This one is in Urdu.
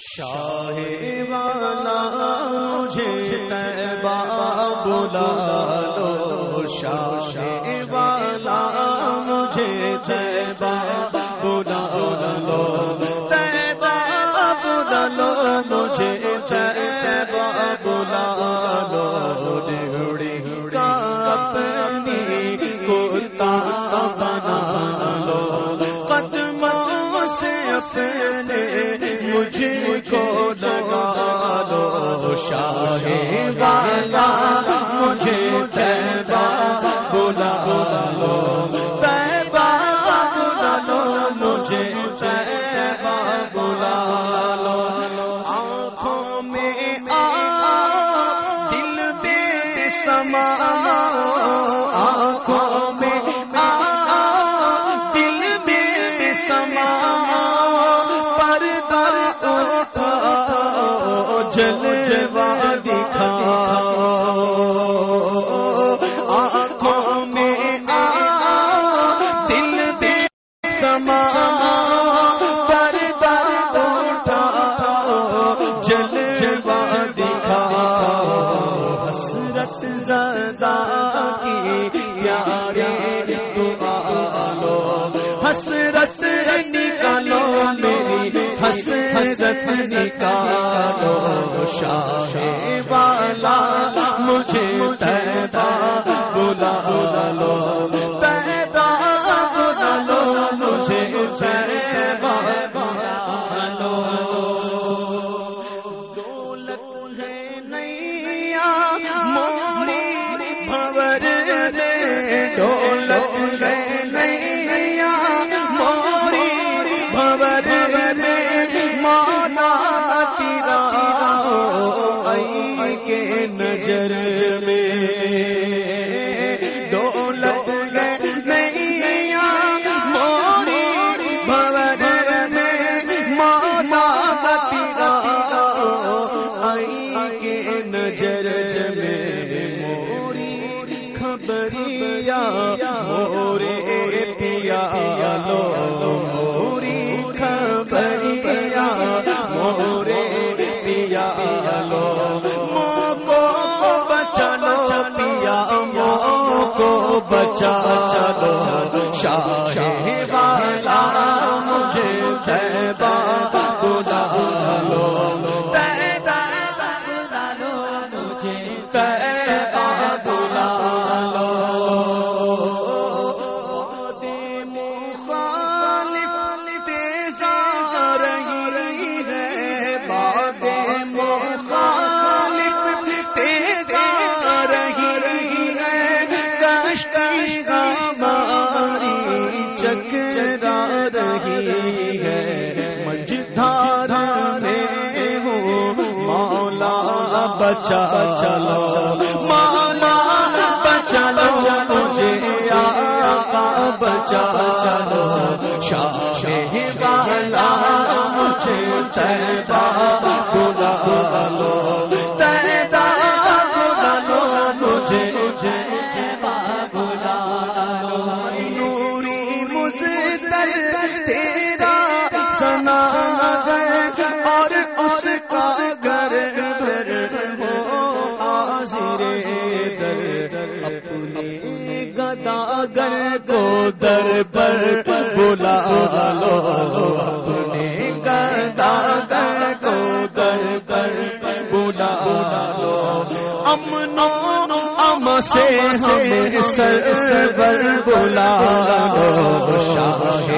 شاہ والا مجھے تیبا بلا لو شاہ والا مجھے تیبا بلا لو تیبا بلا لو مجھے تیبا بلا لو جڑی کا اپنی کوتا بنا لو قدموں سے اپنے مجھ کو لگا دو شاہ والا جلوہ دکھا آنکھوں میں آ، دل دے سما پردہ اٹھا جلوہ دکھا حسرت زدہ کی پیارے دعا لو۔ حسرت حسرت نکالو شاہ والا مجھے تیبا بلا لو تیبا بلا لو مجھے تیبا بلا لو دولت ہے نیا موری بھور رے دولت تیرا آئی کے نظر میں۔ دولت ہے موری بھور میں۔ مانا تیرا کے نظر میں۔ موری خبریا مورے پیا لو بچا لو شاہ بچا چلو مولا بچا لو۔ مجھے آقا بچا چلو شاہ والا مجھے تیبا بلا لو۔ تیبا بلا لو۔ مجھے اپنے کو در پر بلا لو اپنے گداگر کو در پر بلا لو امنو ام سے ہم سر سر بلا لو شاہ